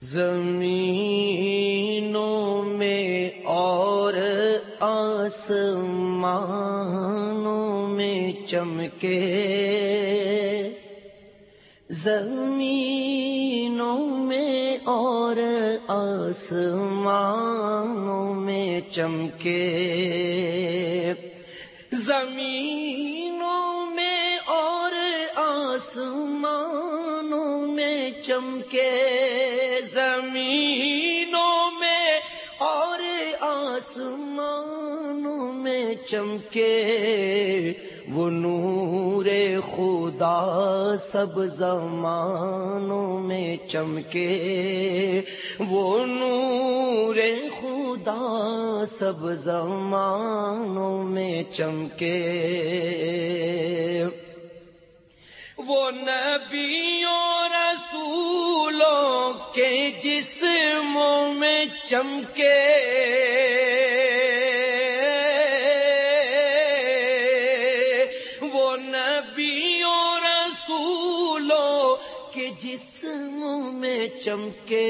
زمینوں میں اور آسمانوں میں چمکے۔ زمینوں میں اور آسمانوں میں چمکے۔ زمینوں میں اور آسمانوں میں چمکے۔ زمینوں میں اور آسمانوں میں چمکے وہ نور خدا سب زمانوں میں چمکے وہ نور خدا سب زمانوں میں چمکے وہ نبیوں رسولوں جس منہ میں چمکے وہ نبیوں رسولوں کے منہ میں چمکے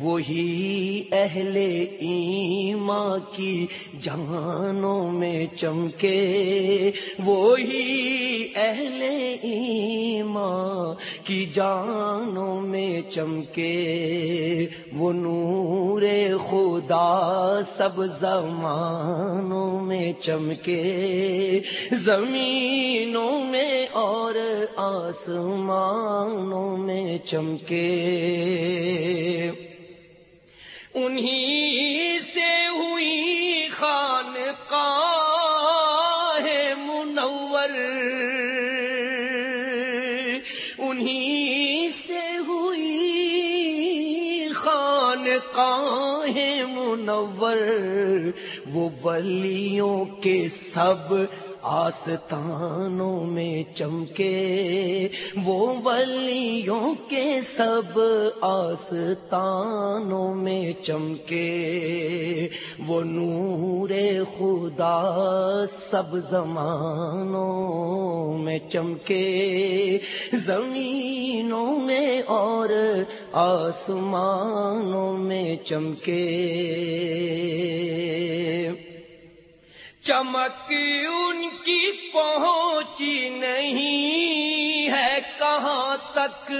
وہی اہل ایمان کی جانوں میں چمکے، وہی اہل ایمان کی جانوں میں چمکے۔ وہ نور خدا سب زمانوں میں چمکے، زمینوں میں اور آسمانوں میں چمکے۔ انہی سے ہوئی خان کا منور۔ انہی سے ہوئی خان کا منور۔ وہ ولیوں کے سب آستانوں چمکے وہ ولیوں کے سب آستانوں میں چمکے وہ نور خدا سب زمانوں میں چمکے زمینوں میں اور آسمانوں میں چمکے چمک ان کی پہنچی نہیں ہے کہاں تک؟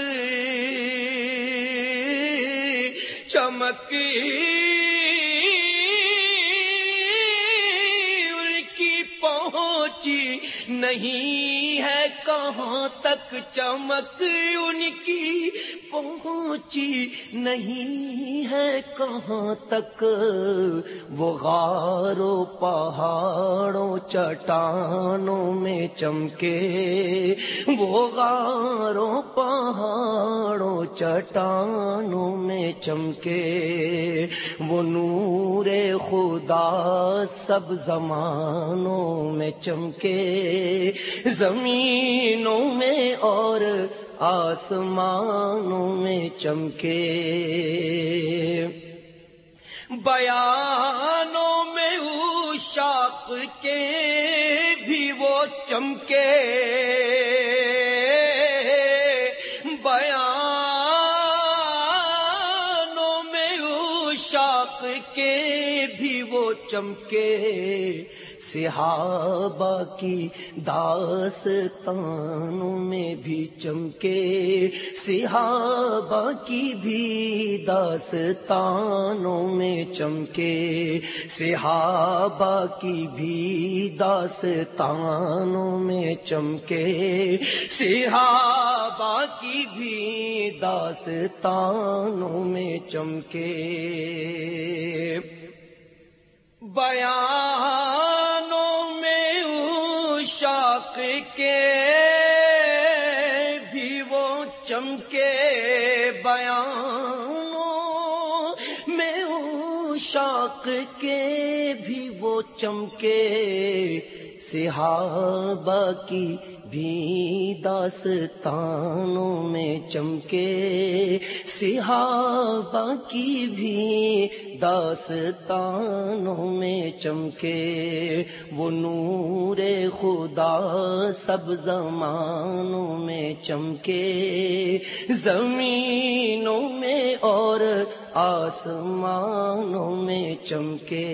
چمک ان کی پہنچی نہیں ہے کہاں تک؟ چمک ان کی پہنچی نہیں ہے کہاں تک؟ وہ غاروں، پہاڑوں، چٹانوں میں چمکے۔ وہ غاروں، پہاڑوں، چٹانوں میں چمکے۔ وہ نور خدا سب زمانوں میں چمکے۔ زمینوں میں اور آسمانوں میں چمکے۔ بیانوں میں شاق کے بھی وہ چمکے۔ بیانوں میں شاق کے بھی وہ چمکے۔ صحابہ کی داستانوں میں بھی چمکے، صحابہ کی بھی داستانوں میں چمکے، صحابہ کی بھی داستانوں میں چمکے، صحابہ کی بھی داستانوں میں چمکے۔ بیانوں شاق کے بھی وہ چمکے بیانوں میں شاق کے بھی وہ چمکے صحابہ کی بھی داستانوں میں چمکے، صحابہ کی بھی داستانوں میں چمکے۔ وہ نور خدا سب زمانوں میں چمکے۔ زمینوں میں اور آسمانوں میں چمکے۔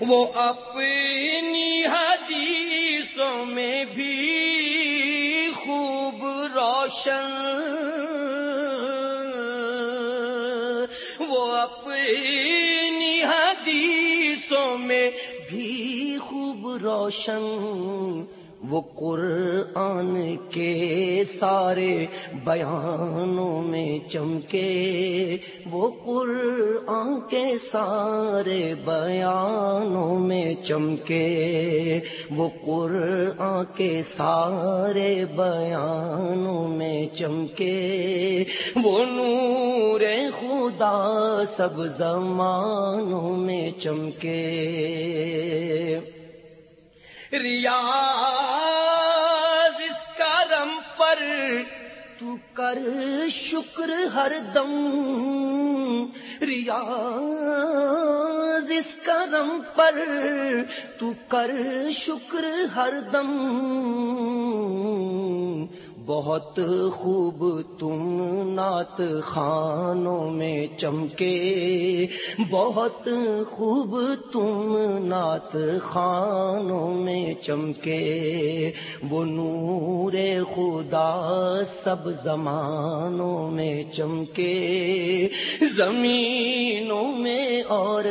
وہ اپنی حدیثوں میں بھی خوب روشن۔ وہ اپنی حدیثوں میں بھی خوب روشن۔ وہ قرآن کے سارے بیانوں میں چمکے، وہ قرآن کے سارے بیانوں میں چمکے، وہ قرآن کے سارے بیانوں میں چمکے۔ وہ نور خدا سب زمانوں میں چمکے۔ ریاض کر شکر ہر دم ریاض اس کرم پر تو کر شکر ہر دم بہت خوب تم نعت خانوں میں چمکے بہت خوب تم نعت خانوں میں چمکے وہ نور خدا سب زمانوں میں چمکے زمینوں میں اور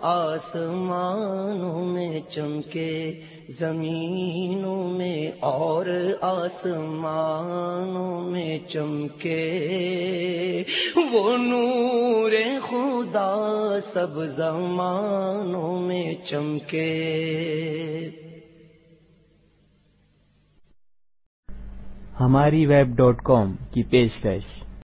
آسمانوں میں چمکے، زمینوں میں اور آسمانوں میں چمکے۔ وہ نور خدا سب زمانوں میں چمکے۔ ہماری ویب ڈاٹ کام کی پیشکش۔